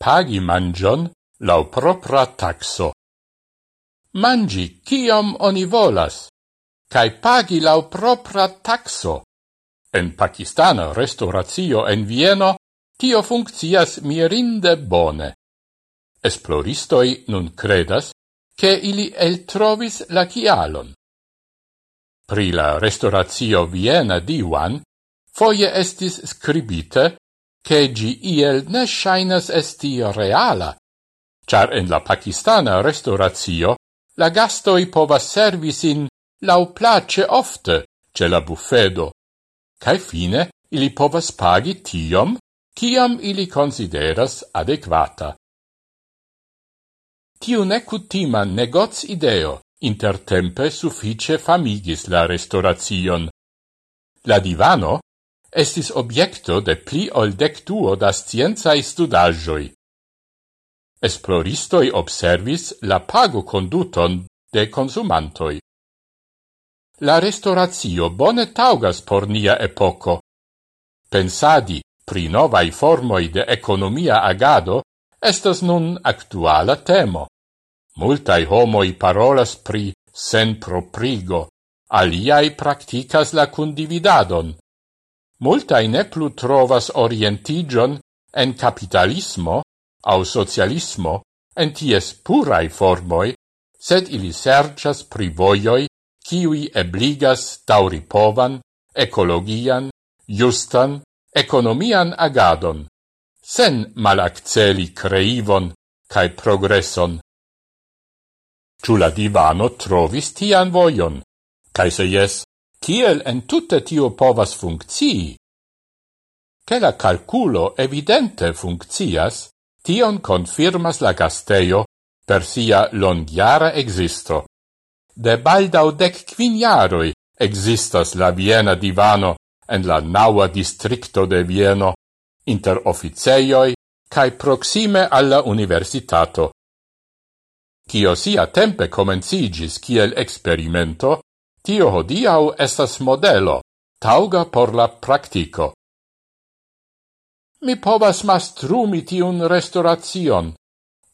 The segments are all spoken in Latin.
pagi mangion lau propra taxo. Mangi kiom oni volas, cae pagi lau propra taxo. En Pakistana restauratio en Vieno tio funccias mirinde bone. Esploristoi nun credas che ili eltrovis la chialon. Pri la restauratio Viena diwan foie estis scribite che gi iel ne shainas esti reala, char en la pakistana restauratio la gastoi povas servisin lau place ofte ce la buffedo, cae fine ili povas pagi tiom, ciam ili consideras adequata. Tiu necutima negoz ideo intertempe suffice famigis la restauration. La divano estis obiecto de pli ol dectuo da scienzae studagioi. Esploristoi observis la pago conduton de consumantoi. La restauratio bone taugas por nia epoco. Pensadi pri novai formoi de economia agado estas nun actuala temo. Multai homoi parolas pri sen proprigo, aliai practicas la condividadon, multae ne plu trovas orientigion en capitalismo au socialismo en ties purai formoi, sed ili sercias pri voioi ebligas tauripovan, ecologian, justan, economian agadon, sen malacceli creivon cae progresson. Ciula divano trovis tian voion, cae se jes, Tiel en tutte tio povas funccii? Che la calculo evidente funccias, tion confirmas la gasteio per sia longiara existo. De baldau dec quiniaroi existas la Viena divano en la naua districto de Vieno, inter officeioi cae proxime alla universitato. Cio sia tempe comencigis kiel experimento, Tio hodiau estas modelo, tauga por la practico. Mi povas mastrumi tiun restauracion,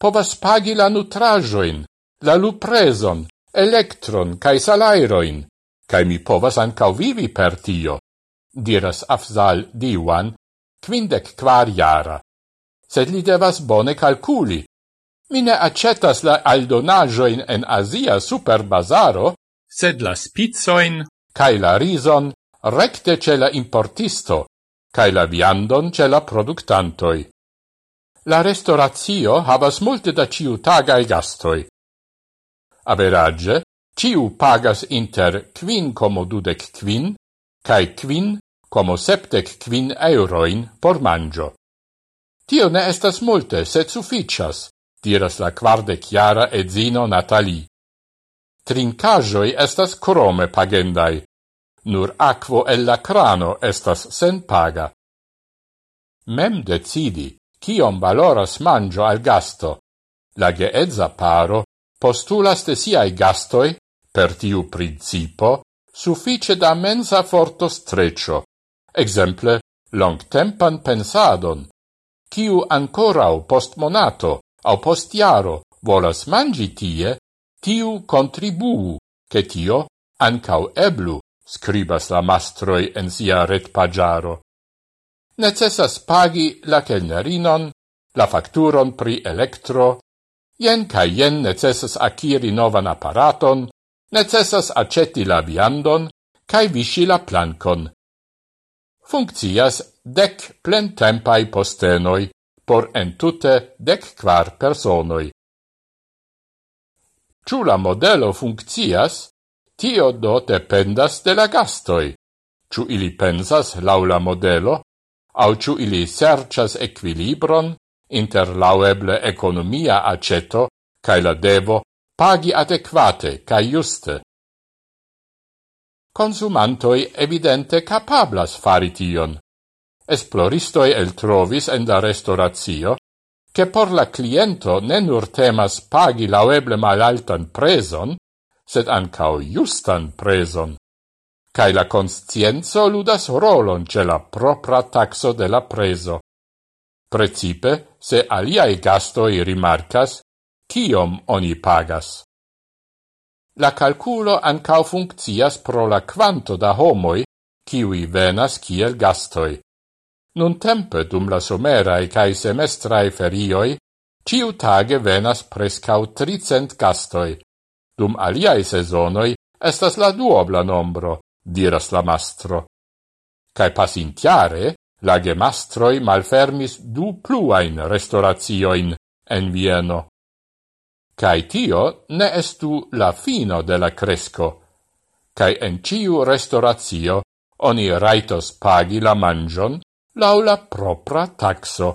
povas pagi la nutrajoin, la luprezon, electron cae salairoin, cae mi povas ancau vivi per tio, diras Afzal Diwan, quindec quar jara. Sed li devas bone calculi. Mi ne accetas la aldonajoin en Asia super bazaro, sed la spizzoin cae la rison recte ce la importisto, cae la viandon ce la productantoi. La restauratio havas multe da ciu tagai gastoi. Average, ciu pagas inter quin como dudec quin, cae quin como septec quin euroin por mangio. Tio ne estas multe, sed sufficias, diras la quardec jara zino Natali. Trincajoi estas crome pagendai. Nur aquo el la crano estas sen paga. Mem decidi, cion valoras mangio al gasto. La geedza paro postulas de siai gastoi, per tiu principo, suffice da mensa forto streccio. Exemple, longtempan pensadon, Ciu ancorau post monato au post iaro volas mangi tie, tiu contribuu, che tio ancau eblu, scribas la mastroi en sia ret pagiaro. Necessas pagi la kelnerinon, la facturon pri electro, jen ca jen necessas aciri novan apparaton, necessas aceti la viandon, cae visci la plancon. Funccias dec plentempai postenoi, por entute dec quar personoi. Ciu la modelo funccias, tio do dependas de la gastoi. Ciu ili pensas laula modelo, au ciu ili sercias equilibron inter laueble economia aceto cae la devo pagi adequate cae juste. Consumantoi evidente capablas fari tion. Esploristoi eltrovis en la restauratio che por la cliento ne nur temas pagi laueble malaltan preson, sed ancao justan preson. Cai la conscienzo ludas rolon ce la propra taxo de la preso. Precipe, se aliai gastoi rimarcas, kiom oni pagas. La calculo ancao funccias pro la quanto da homoi, kiwi venas kiel gastoi. Nun tempe dum la somerae cae semestrae ferioi, ciu tage venas prescau tricent gastoi. Dum aliae sezonoi estas la duobla nombro, diras la mastro. Cae pasintiare, la gemastroi malfermis du pluain restauratioin en Vieno. Cae tio ne estu la fino de la cresco, cae en ciu restauratio oni raitos pagi la mangion laŭ la propra takso.